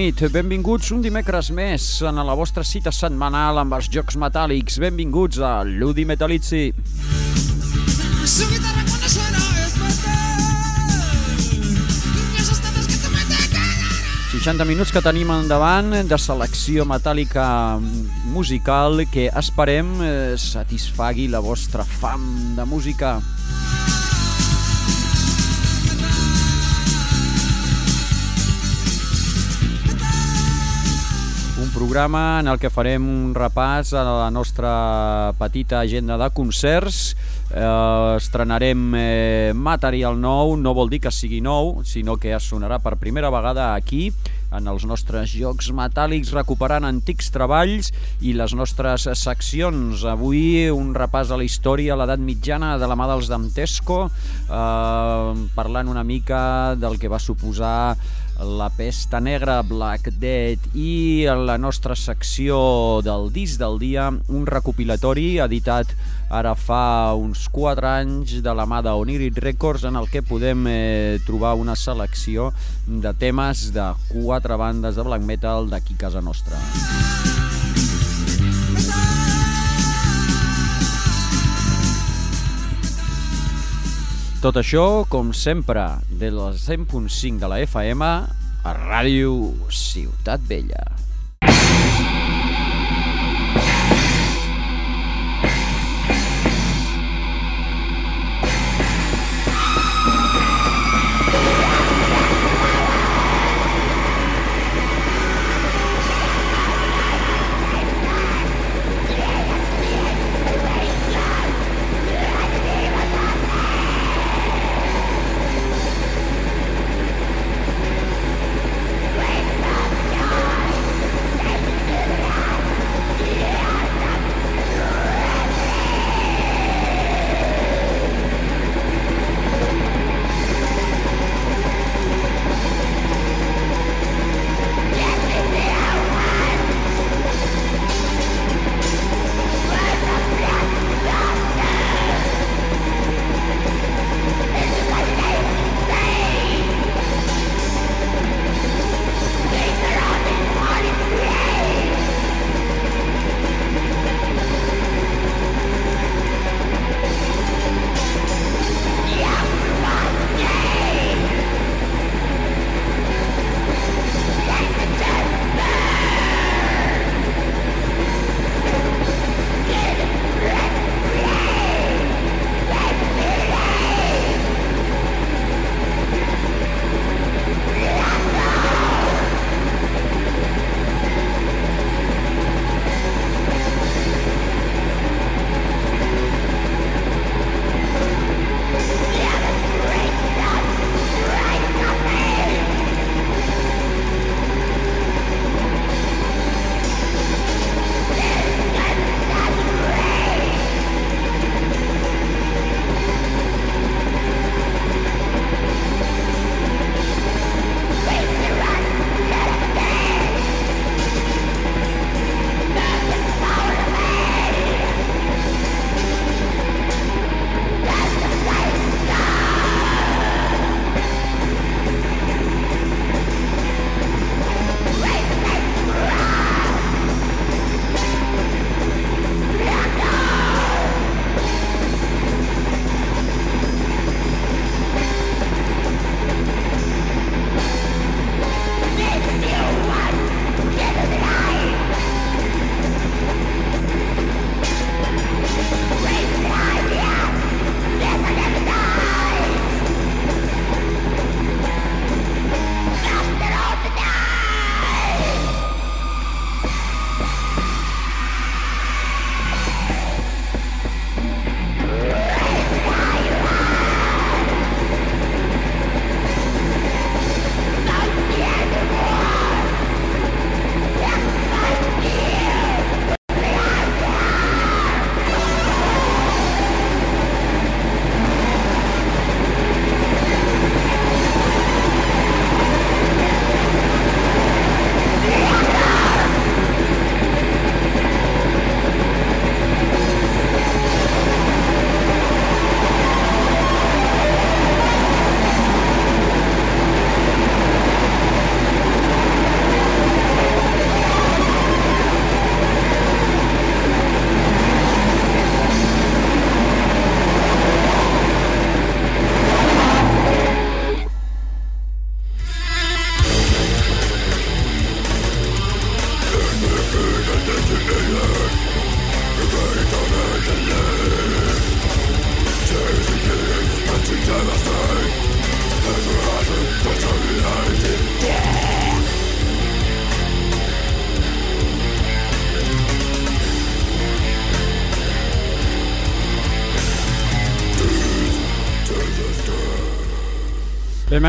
nit, benvinguts un dimecres més en la vostra cita setmanal amb els Jocs Metàl·lics. Benvinguts a Ludi Metalizzi. Su guitarra cuando suena es metal 60 minuts que tenim endavant de selecció metàl·lica musical que esperem eh, satisfagui la vostra fam de música. Programa en el que farem un repàs a la nostra petita agenda de concerts. Eh, estrenarem eh, material nou, no vol dir que sigui nou, sinó que es sonarà per primera vegada aquí, en els nostres jocs metàl·lics, recuperant antics treballs i les nostres seccions. Avui un repàs a la història, a l'edat mitjana, de la mà dels Dantesco, eh, parlant una mica del que va suposar la Pesta Negra, Black Dead i la nostra secció del disc del dia, un recopilatori editat ara fa uns 4 anys de la mà d'Onirit Records en el que podem eh, trobar una selecció de temes de quatre bandes de black metal d'aquí casa nostra. Tot això, com sempre, de la 100.5 de la FM a Ràdio Ciutat Vella.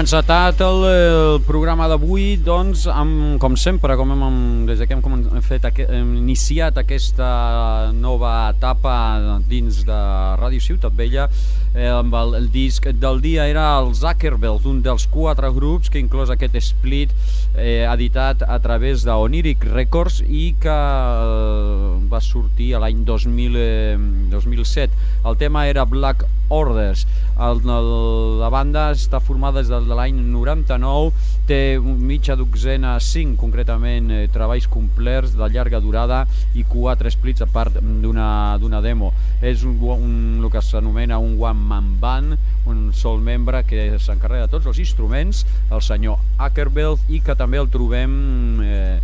Encetat el, el programa d'avui, doncs, amb, com sempre, com hem, des que hem, fet, hem iniciat aquesta nova etapa dins de Ràdio Ciutat Vella, eh, amb el, el disc del dia era el Zuckerbells, un dels quatre grups que inclòs aquest split eh, editat a través d'Oniric Records i que eh, va sortir l'any 2000, eh, 2007. El tema era Black Orders. El, el, la banda està formada des de l'any 99, té mitja dotzena, 5 concretament, eh, treballs complets de llarga durada i quatre splits a part d'una demo. És un, un, el que s'anomena un one-man band, un sol membre que s'encarrega de tots els instruments, el senyor Ackerbell, i que també el trobem eh,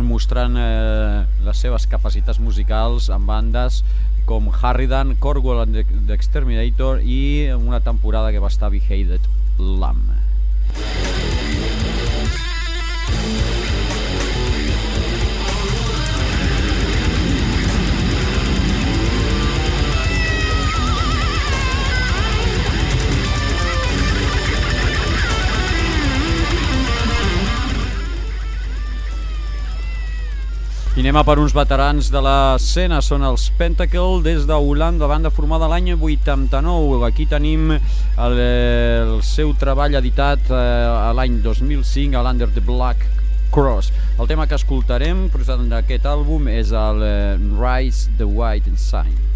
mostrant eh, les seves capacitats musicals en bandes com Harridan, Corwell and the Exterminator i una temporada que va estar Lamb. Anem a per uns veterans de l'escena, són els Pentacle des de Holanda, banda formada l'any 89. Aquí tenim el, el seu treball editat eh, l'any 2005 a l'Under the Black Cross. El tema que escoltarem d'aquest àlbum és el eh, Rise the White Sign.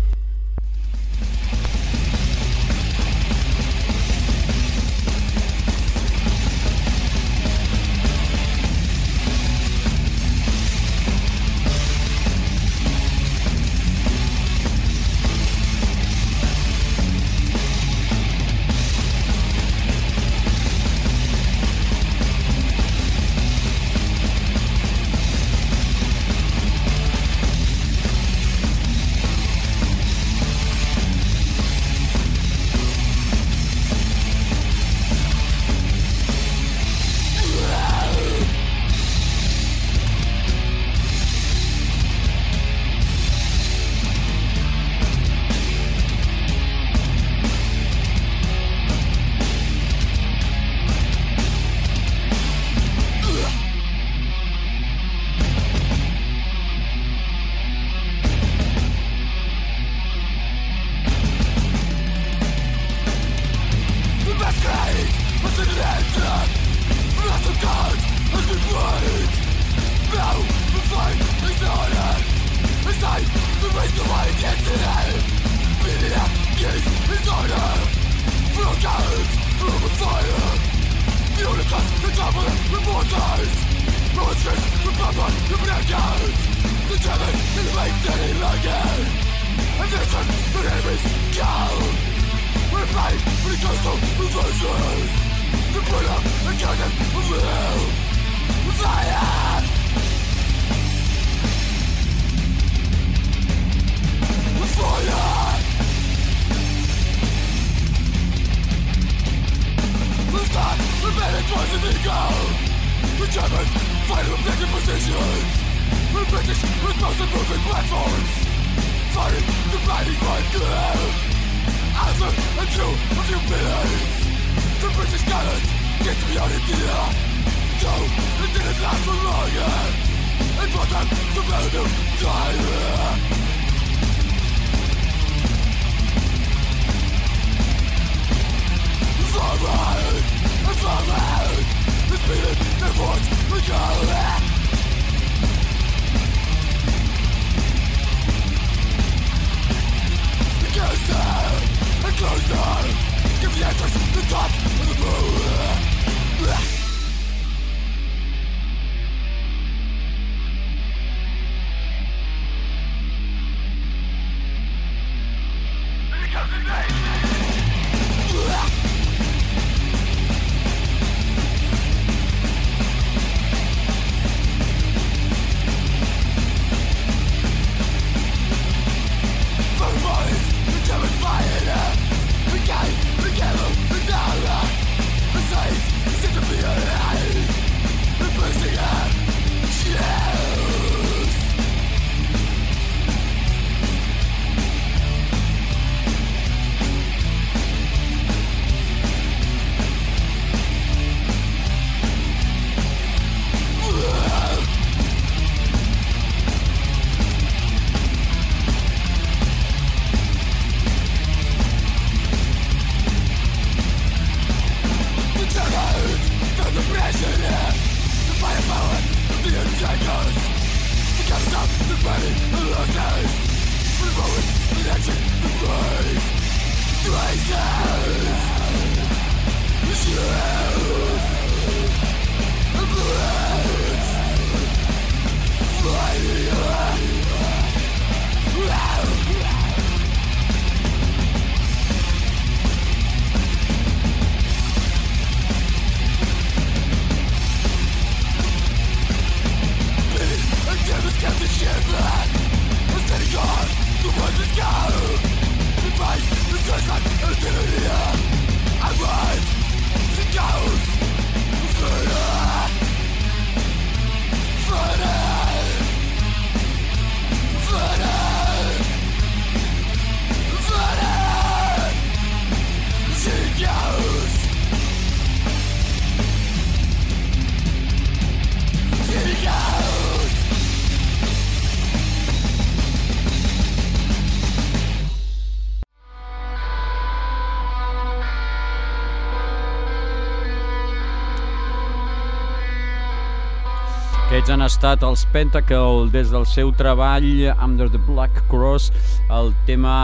Han estat els Pentacle des del seu treball Under the Black Cross, el tema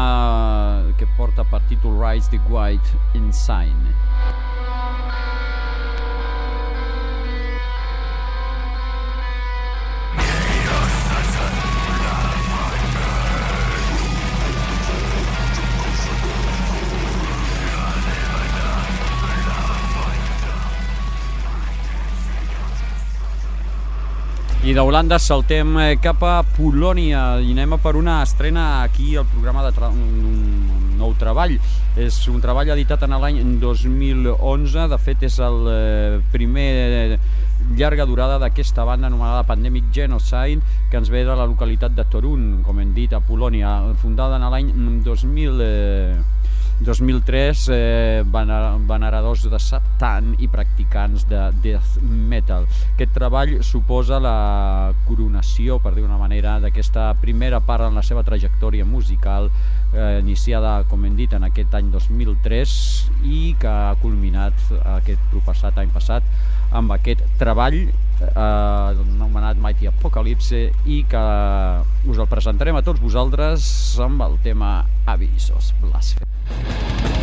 que porta per títol Rise the White Inside. I d'Holanda saltem eh, cap a Polònia i anem a per una estrena aquí al programa de un nou treball. És un treball editat en l'any 2011, de fet és el eh, primer llarga durada d'aquesta banda anomenada Pandemic Genocide, que ens ve de la localitat de Torun, com hem dit, a Polònia, fundada en l'any 2000... Eh, 2003, eh, veneradors de Satan i practicants de death metal. Aquest treball suposa la coronació, per dir una manera, d'aquesta primera part en la seva trajectòria musical, eh, iniciada, com hem dit, en aquest any 2003 i que ha culminat aquest proppassat any passat amb aquest treball eh, anomenat Mighty Apocalypse i que us el presentarem a tots vosaltres amb el tema Avisos Blasphemy.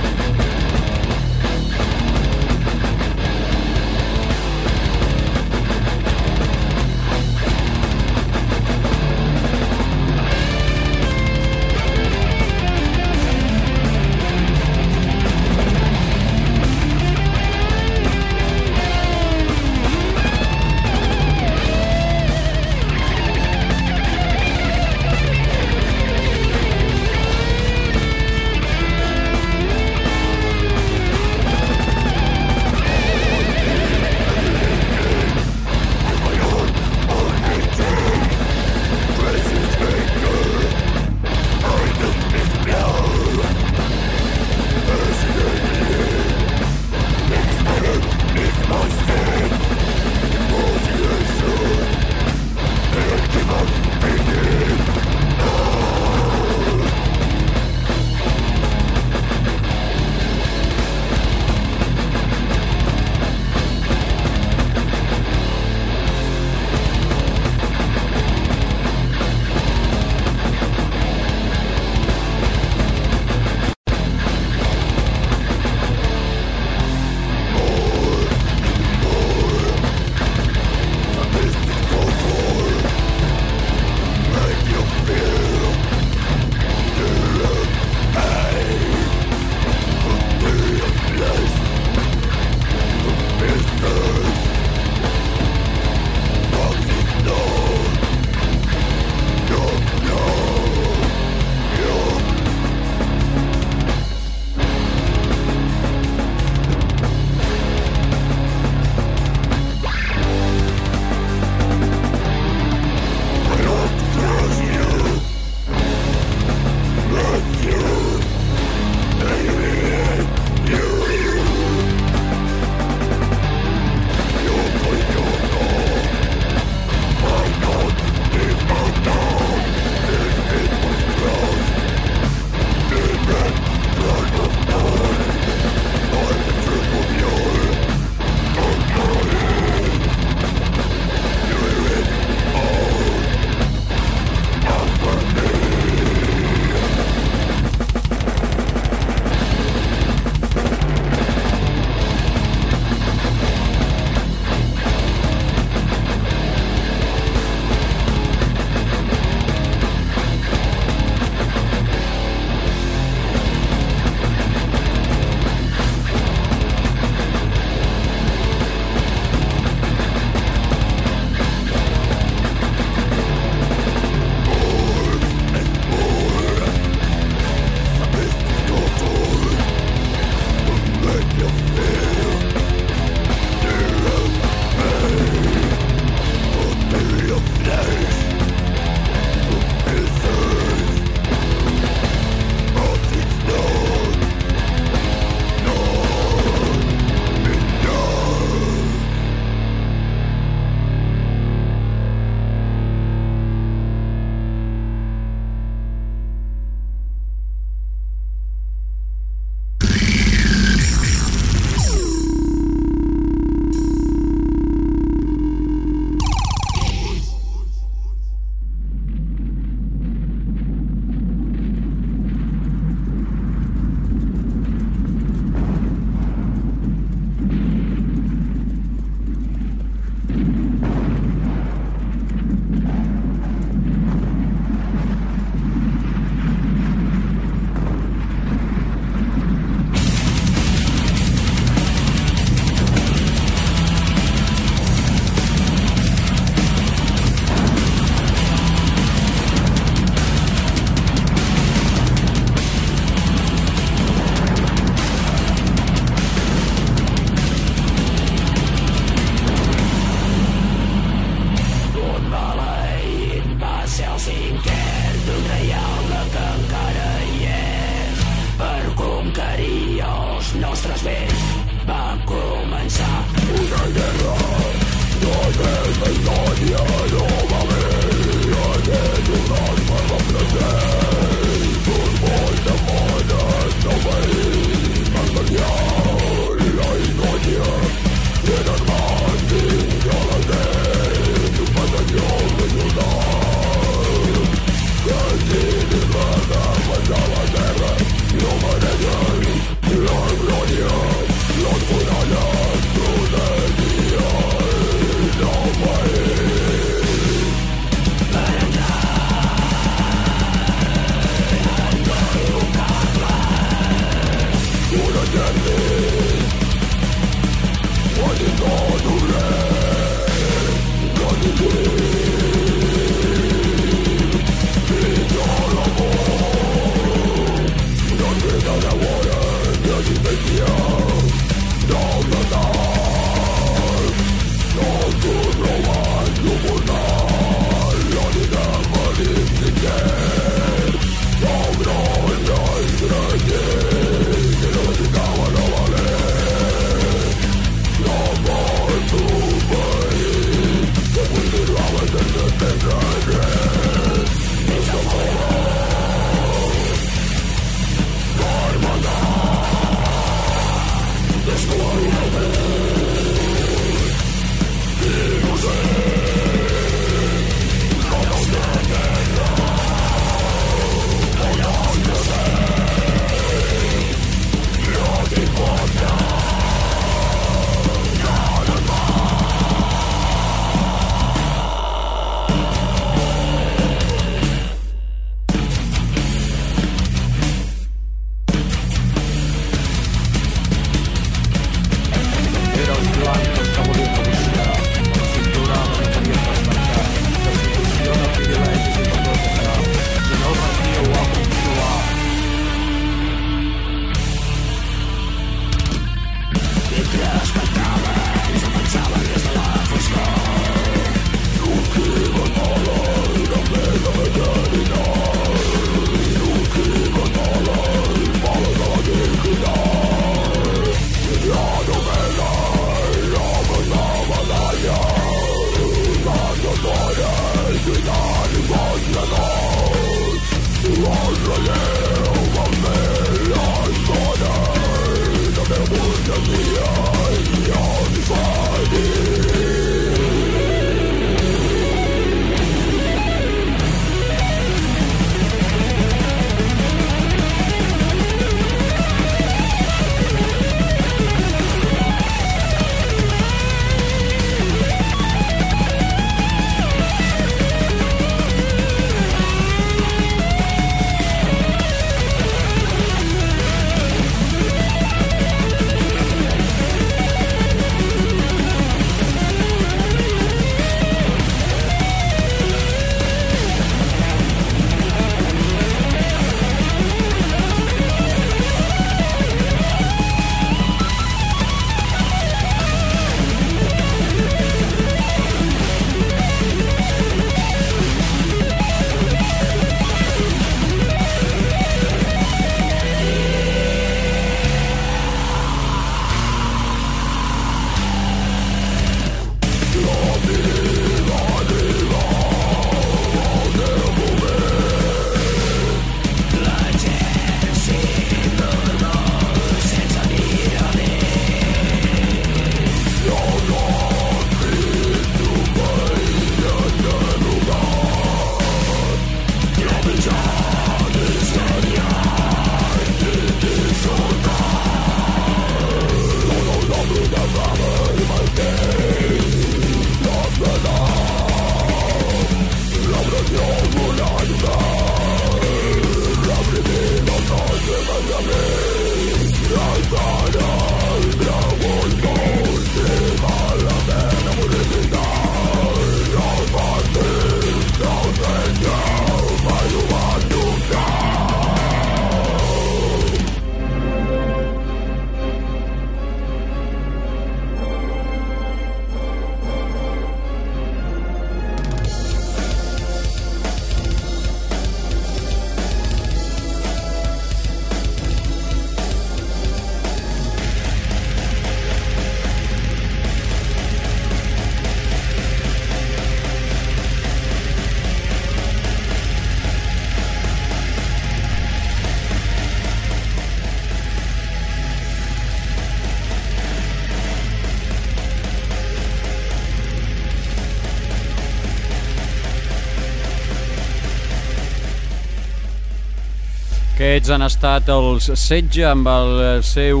Aquests han estat els setge amb el seu,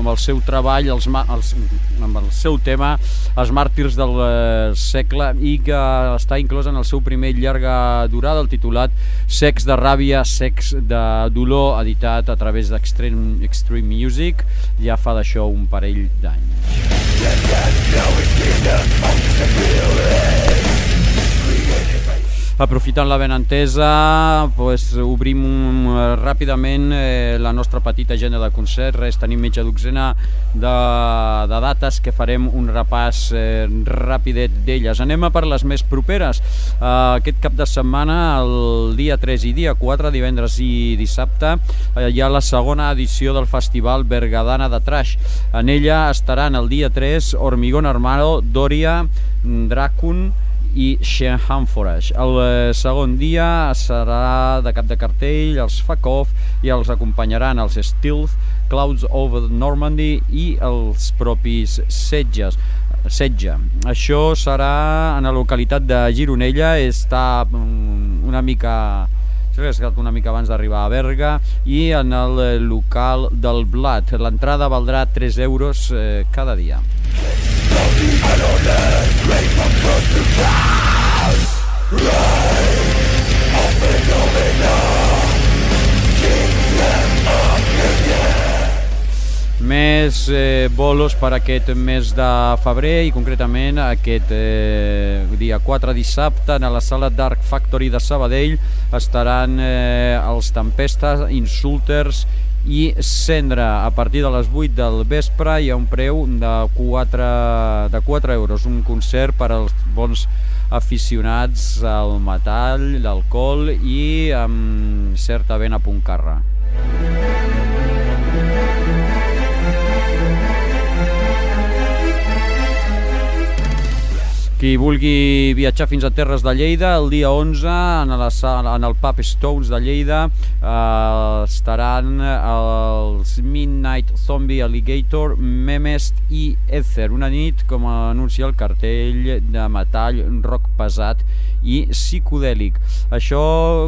amb el seu treball, els, els, amb el seu tema, els màrtirs del eh, segle, i que està inclòs en el seu primer llarga durada, el titulat Sex de ràbia, sex de dolor, editat a través d'Extreme Extreme Music, ja fa d'això un parell d'anys. Aprofitant la benentesa, pues, obrim un, ràpidament eh, la nostra petita agenda de concert. Res, tenim mitja dotzena de, de dates que farem un repàs eh, ràpidet d'elles. Anem a per les més properes. Eh, aquest cap de setmana, el dia 3 i dia 4, divendres i dissabte, eh, hi ha la segona edició del Festival Bergadana de Trash. En ella estaran el dia 3 Hormigón Armado, Doria, Dracun, i Shenhan Forage. El eh, segon dia serà de cap de cartell els Off i els acompanyaran els Stealth, Clouds over Normandy i els propis Setges. Setge. Això serà en la localitat de Gironella, està mm, una mica una mica abans d'arribar a Berga i en el local del Blat. L'entrada valdrà 3 euros eh, cada dia. Més eh, bolos per aquest mes de febrer i concretament aquest eh, dia 4 dissabte a la sala Dark Factory de Sabadell estaran eh, els Tempestes, Insulters i Cendra a partir de les 8 del vespre hi ha un preu de 4, de 4 euros, un concert per als bons aficionats al metall, l'alcohol i amb certa vena puncarra. Qui vulgui viatjar fins a Terres de Lleida, el dia 11, en, la, en el pub Stones de Lleida, eh, estaran els Midnight Zombie Alligator, Memest i Ether. Una nit, com anuncia el cartell, de metall, rock pesat i psicodèlic. Això,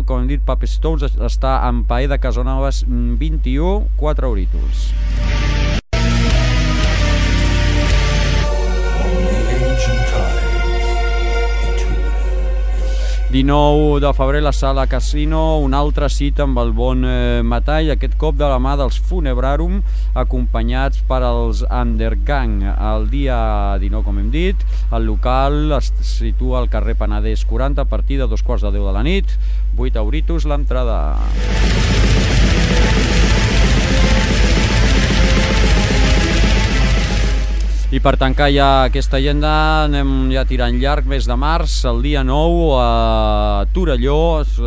com hem dit, Pub Stones està en Paer de Casanovas 21, 4 euritos. 19 de febrer la sala Casino, una altra cita amb el bon eh, metall, aquest cop de la mà dels Funebrarum, acompanyats per als Undergang. El dia 19, com hem dit, el local es situa al carrer Penedès 40 a partir de dos quarts de 10 de la nit, 8 euritos l'entrada. I per tancar ja aquesta agenda anem ja tirant llarg, mes de març, el dia 9 a Torelló, es,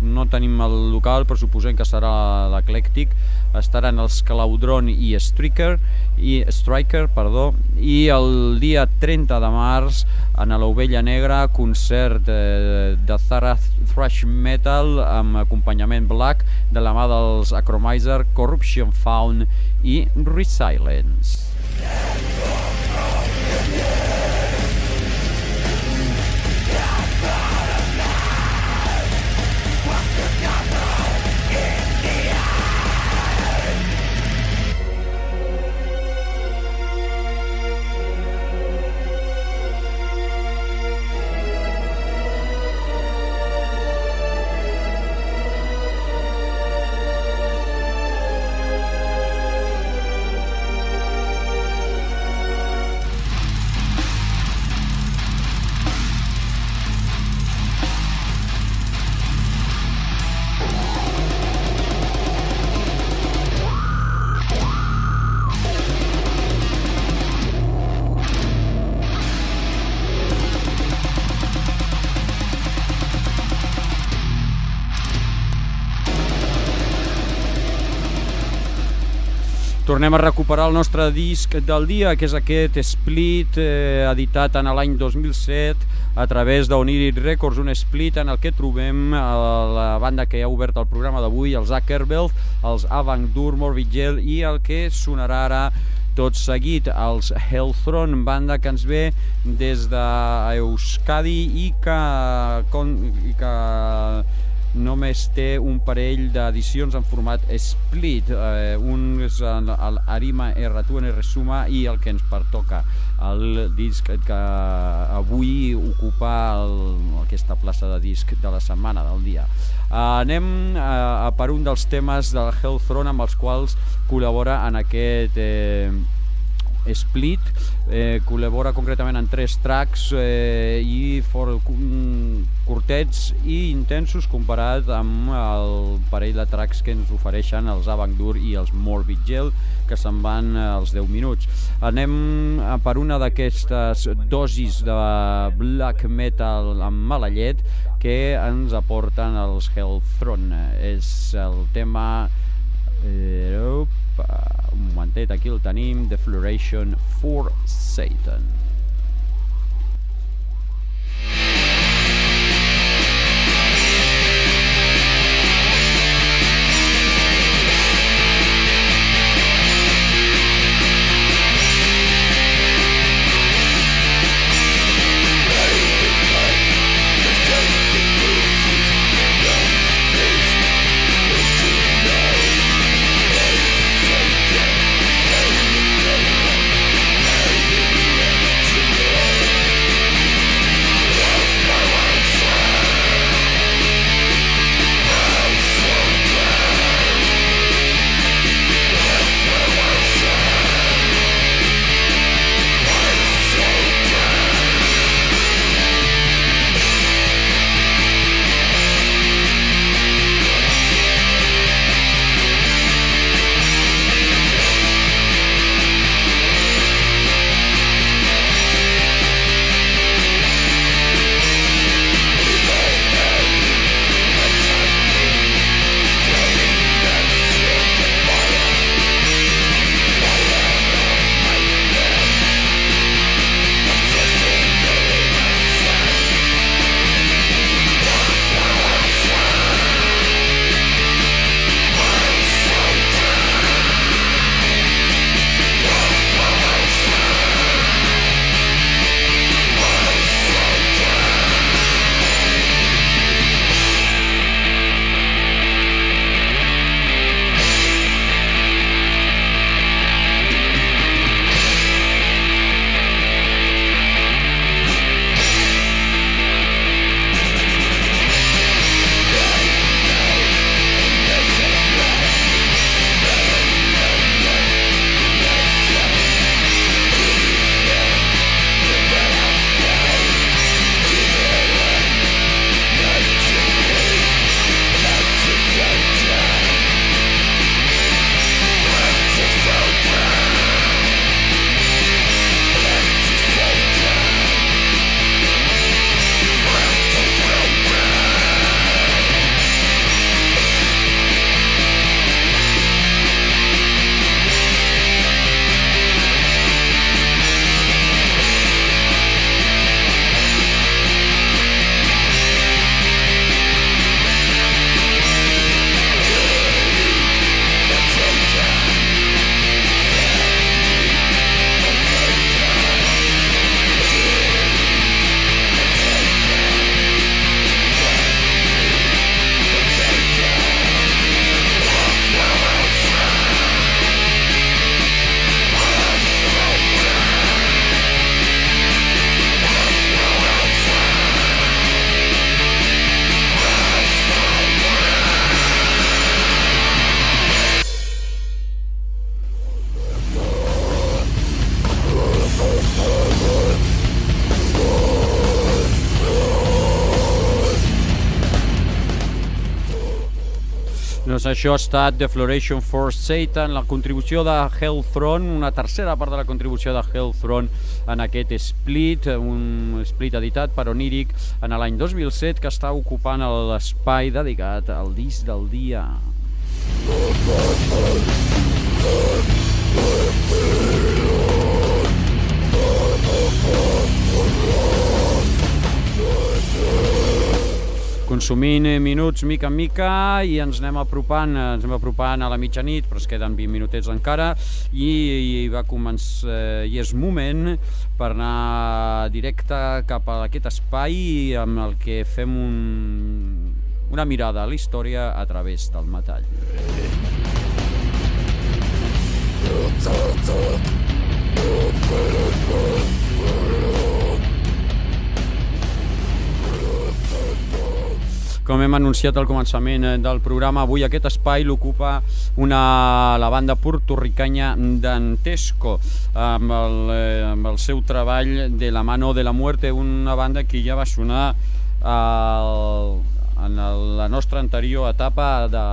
no tenim el local però suposem que serà l'eclèctic, estaran els Claudron i Striker, i Striker, perdó, i el dia 30 de març en l'Ovella Negra, concert eh, de Zara Thrash Metal amb acompanyament black de la mà dels Acromizer, Corruption Found i Resilence. Yeah. Tornem a recuperar el nostre disc del dia, que és aquest Split, eh, editat en l'any 2007 a través d'Onirit Records, un split en el que trobem eh, la banda que ha obert el programa d'avui, els Ackerbelt, els Avant Dur, Vigel i el que sonarà ara tot seguit els Hellthrone, banda que ens ve des d'Euskadi i que, i que només té un parell d'edicions en format split. Eh, un és el Arima R2 Resuma i el que ens pertoca, el disc que avui ocupa el, aquesta plaça de disc de la setmana, del dia. Uh, anem a per un dels temes del Hellthrone amb els quals col·labora en aquest eh, Split eh, col·labora concretament en tres tracks eh, i for, curtets i intensos comparat amb el parell de tracks que ens ofereixen els Avangdur i els Morbid Gel que se'n van als 10 minuts. Anem per una d'aquestes dosis de black metal amb mala llet que ens aporten els Hellthrone. És el tema... Eh, opa, un momentet, aquí el tenim, The Floration for Satan. Això ha estat The Floration for Satan, la contribució de Hellthrone, una tercera part de la contribució de Hellthrone en aquest split, un split editat per Oniric en l'any 2007 que està ocupant l'espai dedicat al disc del dia. Consumint minuts mica en mica i ens anem apropant, ens anem apropant a la mitjanit, però es queden 20 minutets encara i, i va començar, i és moment per anar directe cap a aquest espai amb el que fem un, una mirada a la història a través del metall. Com hem anunciat al començament eh, del programa, avui aquest espai l'ocupa la banda portorricanya d'Antesco amb el, eh, amb el seu treball de la mano de la muerte, una banda que ja va sonar al, en el, la nostra anterior etapa de,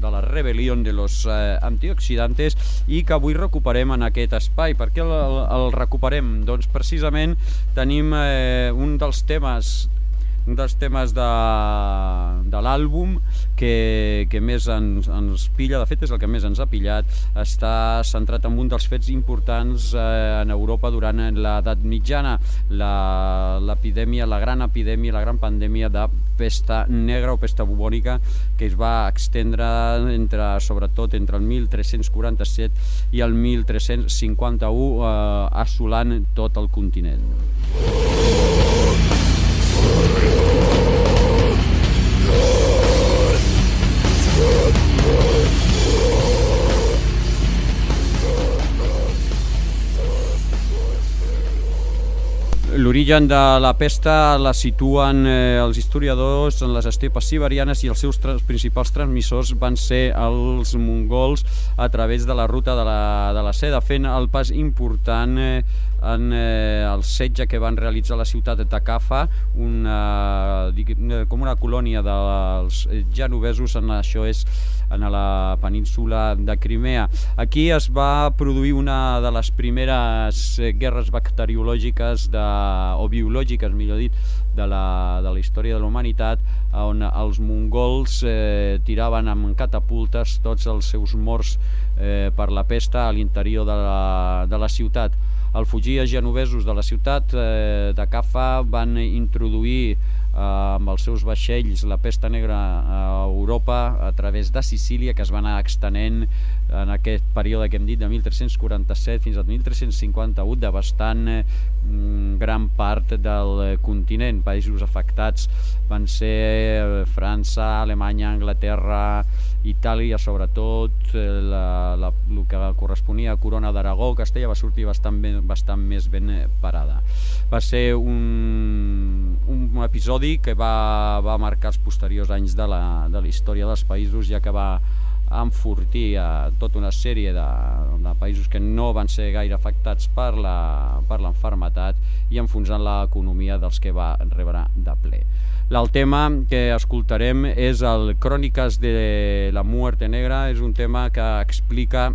de la rebel·lió de los eh, antioxidantes i que avui recuperem en aquest espai. Per què el, el recuperem? Doncs precisament tenim eh, un dels temes un dels temes de, de l'àlbum que, que més ens, ens pilla, de fet és el que més ens ha pillat, està centrat en un dels fets importants eh, en Europa durant l'edat mitjana, l'epidèmia, la, la gran epidèmia, la gran pandèmia de pesta negra o pesta bubònica que es va extendre entre, sobretot entre el 1347 i el 1351 eh, assolant tot el continent. L'origen de la pesta la situen eh, els historiadors en les estepes siberianes i els seus trans principals transmissors van ser els mongols a través de la ruta de la, de la seda, fent el pas important eh, en eh, el setge que van realitzar la ciutat de Takafa, una, com una colònia dels genovesos, en això és en la península de Crimea. Aquí es va produir una de les primeres guerres bacteriològiques de, o biològiques, millor dit, de la, de la història de la humanitat, on els mongols eh, tiraven amb catapultes tots els seus morts eh, per la pesta a l'interior de, la, de la ciutat al fugir els genovesos de la ciutat eh, de Cafa van introduir eh, amb els seus vaixells la pesta negra a Europa a través de Sicília que es va anar extenent en aquest període que hem dit de 1347 fins al 1351 devastant eh, gran part del continent. Països afectats van ser eh, França, Alemanya, Anglaterra, Itàlia sobretot, eh, la, la, el que corresponia a Corona d'Aragó, Castella va sortir bastant, ben, bastant més ben eh, parada. Va ser un, un episodi que va, va marcar els posteriors anys de la, de la història dels països, ja que va enfortir a tota una sèrie de, de països que no van ser gaire afectats per l'enfermetat i enfonsant l'economia dels que va rebre de ple. El tema que escoltarem és el Cròniques de la Muerte Negra, és un tema que explica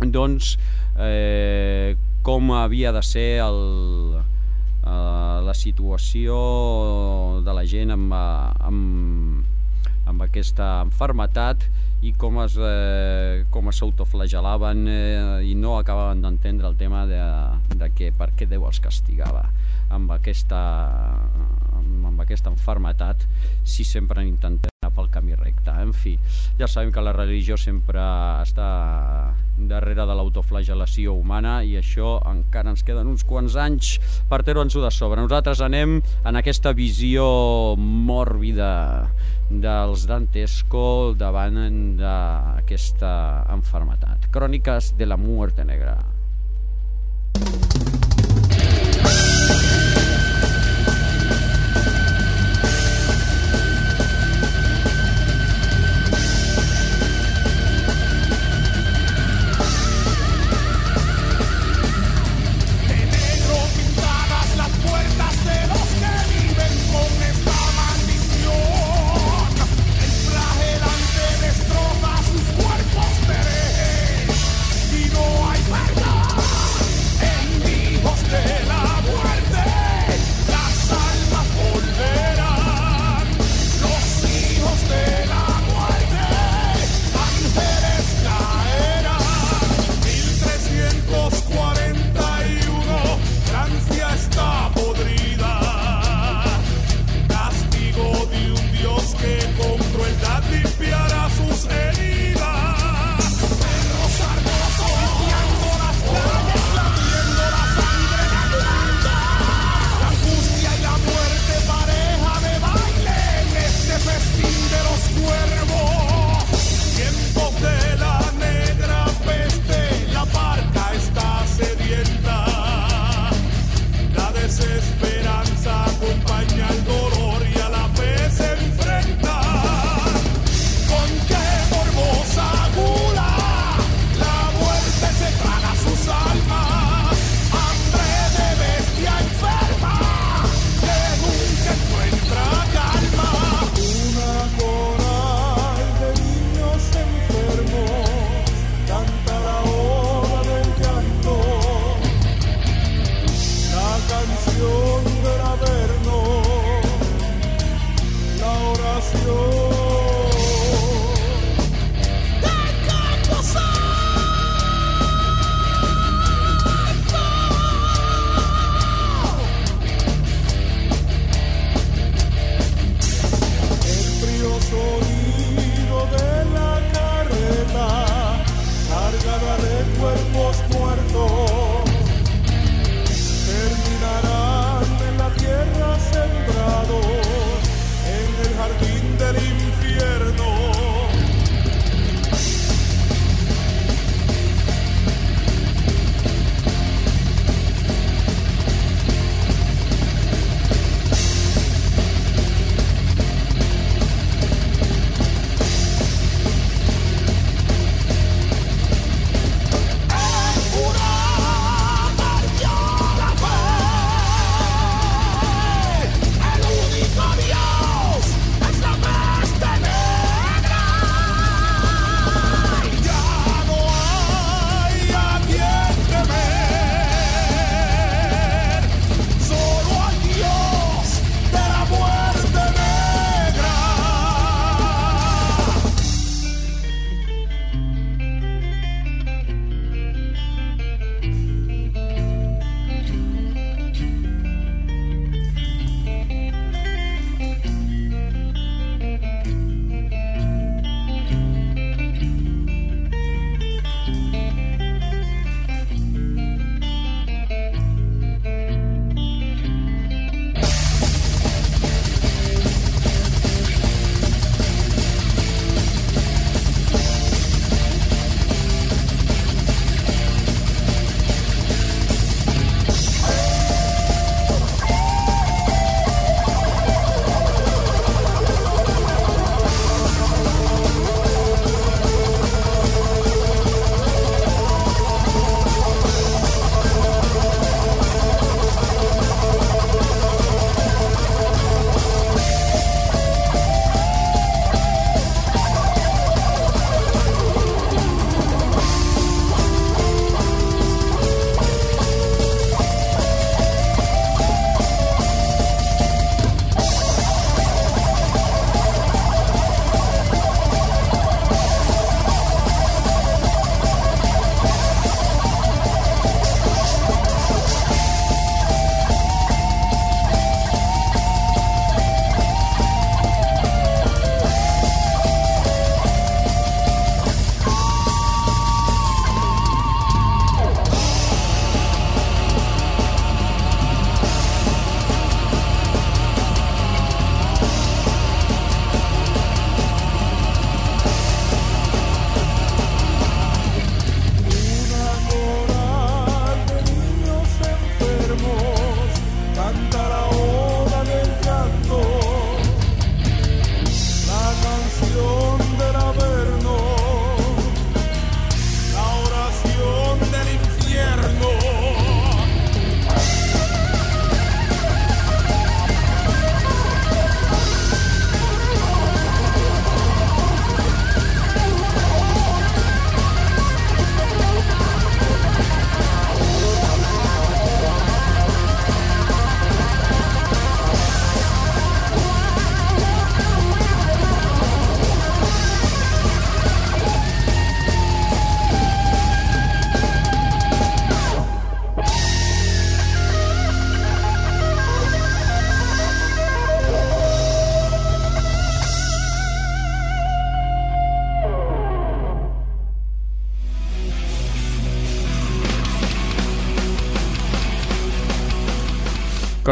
doncs, eh, com havia de ser el, eh, la situació de la gent amb, amb, amb aquesta enfermetat i com es, eh, com s'autoflagelaven eh, i no acabaven d'entendre el tema de, de que per què Déu els castigava amb aquesta, amb aquesta enfermetat si sempre intentem anar pel camí recte. En fi, ja sabem que la religió sempre està darrere de l'autoflagelació humana i això encara ens queden uns quants anys per treure'ns-ho de sobre. Nosaltres anem en aquesta visió mòrbida dels Dantesco davant d'aquesta enfermetat. Cròniques de la muerte negra.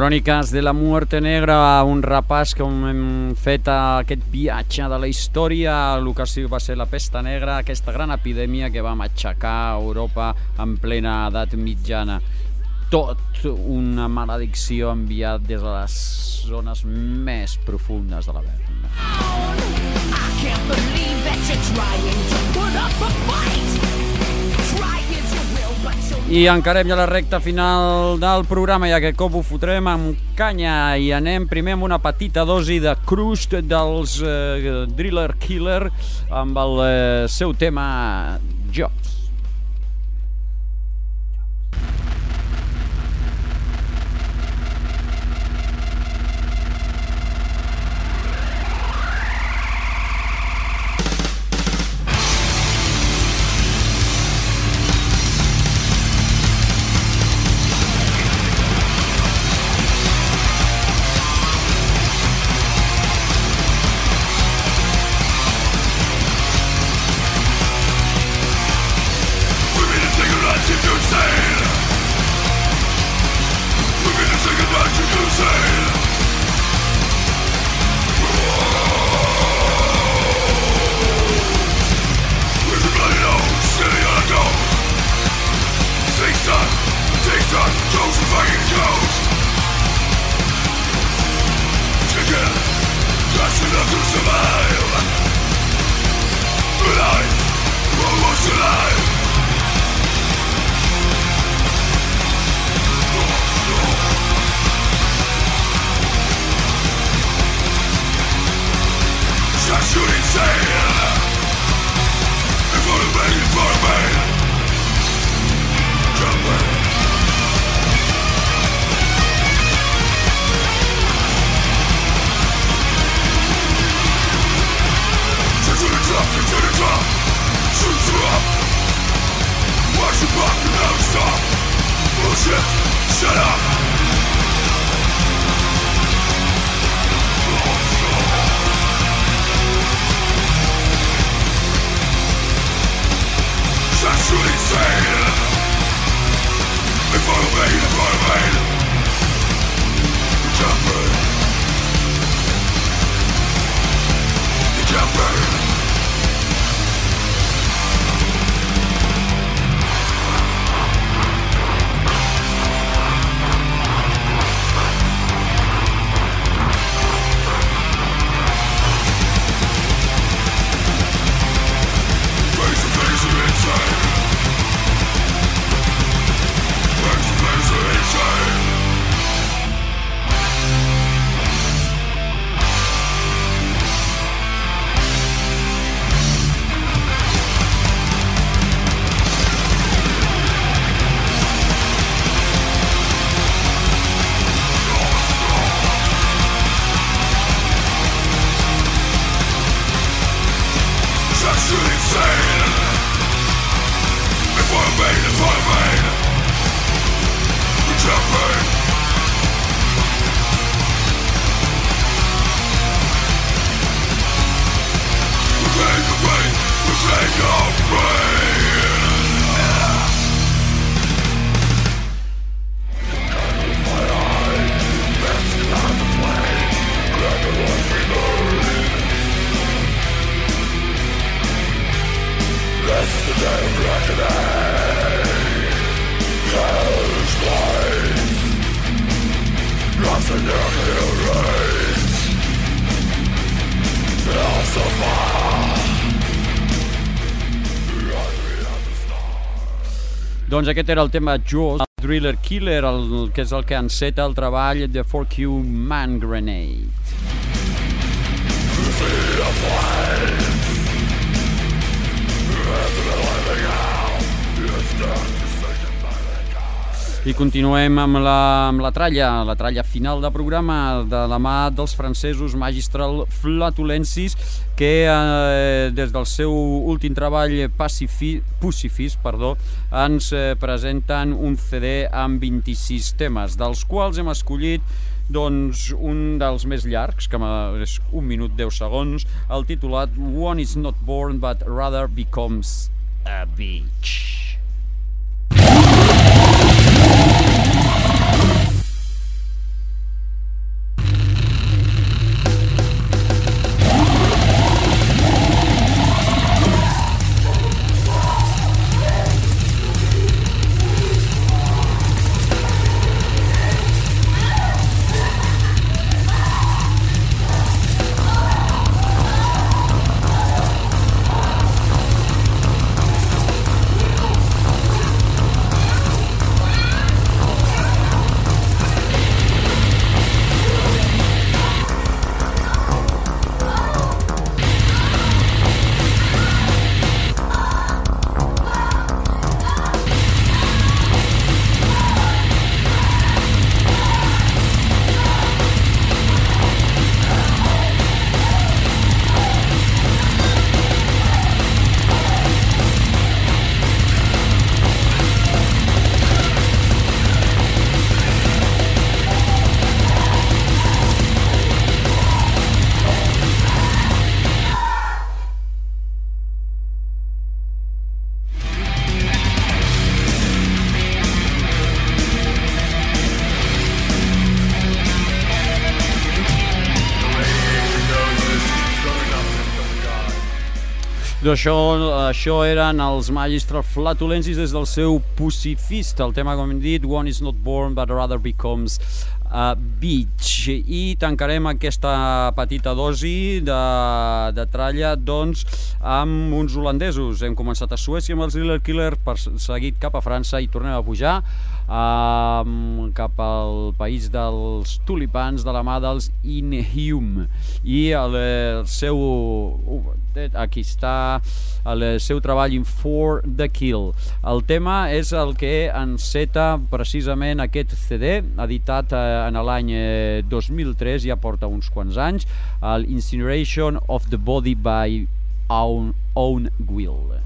Cròniques de la Muerte Negra, un repàs que hem fet aquest viatge de la història, sí va ser la pesta negra, aquesta gran epidèmia que va matxacar Europa en plena edat mitjana. Tot una maledicció enviat des de les zones més profundes de la Verna. I can't believe that you're trying to put up a fight. I encarem ja la recta final del programa i aquest cop ho fotrem amb canya i anem primer amb una petita dosi de crust dels eh, Driller Killer amb el eh, seu tema Jobs. Doncs aquest era el tema Jaws, Driller Killer, el, que és el que enceta el treball de 4Q Man Grenade. I continuem amb la, amb la tralla, la tralla final de programa de la mà dels francesos Magistral Flatulensis que eh, des del seu últim treball Pacifi, perdó, ens eh, presenten un CD amb 26 temes, dels quals hem escollit doncs, un dels més llargs, que és un minut 10 segons, el titulat One is not born but rather becomes a beach. Això, això eren els Magistral Flatulensis des del seu Pussifist, el tema, com hem dit, One is not born but rather becomes a beach. I tancarem aquesta petita dosi de, de tralla doncs, amb uns holandesos. Hem començat a Suècia amb els Driller Killer, per, seguit cap a França i tornem a pujar um, cap al país dels tulipans de la mà dels Inhume i el, el seu aquí està el seu treball in For the Kill el tema és el que enceta precisament aquest CD editat eh, en l'any 2003 ja porta uns quants anys el Incineration of the Body by Own, own Will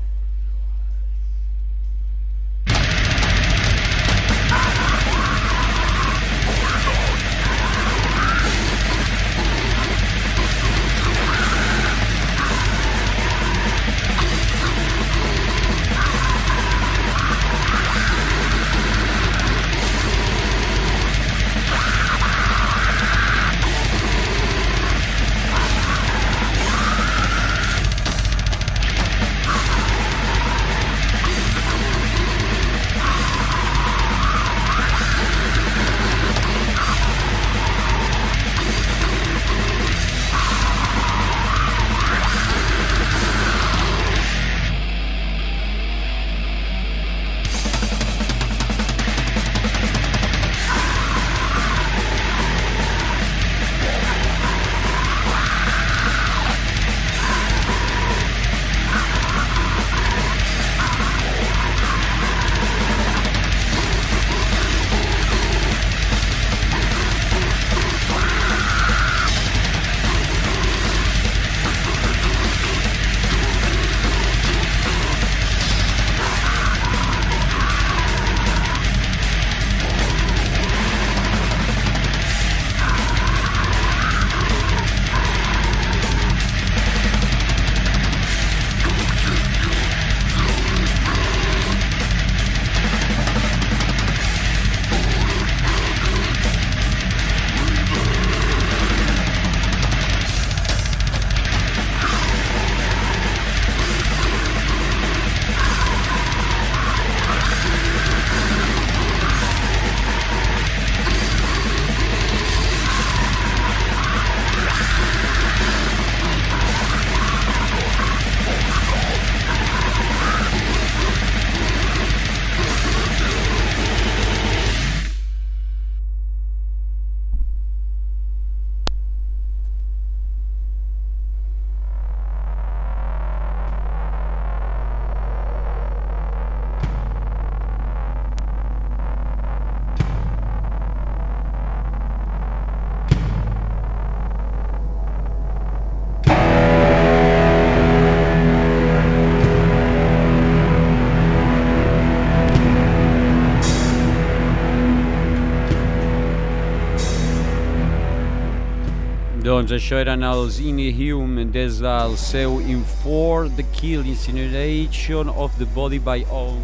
Doncs això eren els Inhume des del seu Infor the Kill Incineration of the Body by Own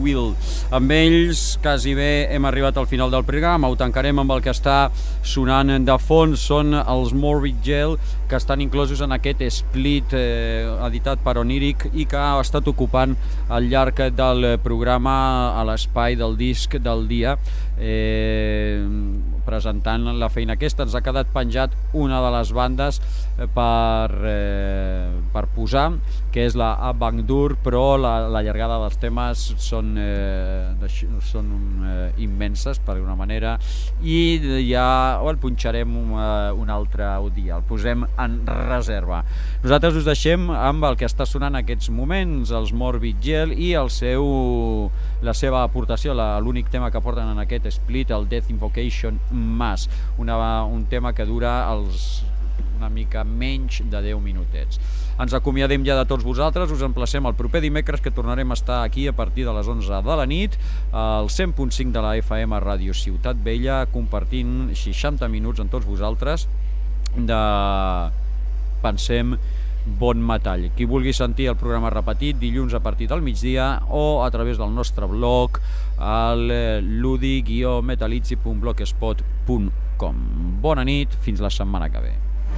Will. Amb ells, quasi bé, hem arribat al final del programa. Ho tancarem amb el que està sonant de fons. Són els Morbid Gel, que estan inclosos en aquest split eh, editat per Oniric i que ha estat ocupant al llarg del programa a l'espai del disc del dia eh, presentant la feina aquesta. Ens ha quedat penjat una de les bandes eh, per, eh, per posar, que és la Abangdur, però la, la llargada dels temes són, eh, són eh, immenses, per alguna manera, i ja el punxarem un, eh, un altre dia, el posem en reserva. Nosaltres us deixem amb el que està sonant en aquests moments, els Morbid Gel, i el seu, la seva aportació, l'únic tema que porten en aquest split, el Death Invocation Mass, una, un tema que dura els una mica menys de 10 minutets. Ens acomiadem ja de tots vosaltres, us emplacem el proper dimecres que tornarem a estar aquí a partir de les 11 de la nit al 100.5 de la FM Ràdio Ciutat Vella compartint 60 minuts amb tots vosaltres de pensem bon metall. Qui vulgui sentir el programa repetit dilluns a partir del migdia o a través del nostre blog al ludi-metalizzi.blogspot.com Bona nit, fins la setmana que ve.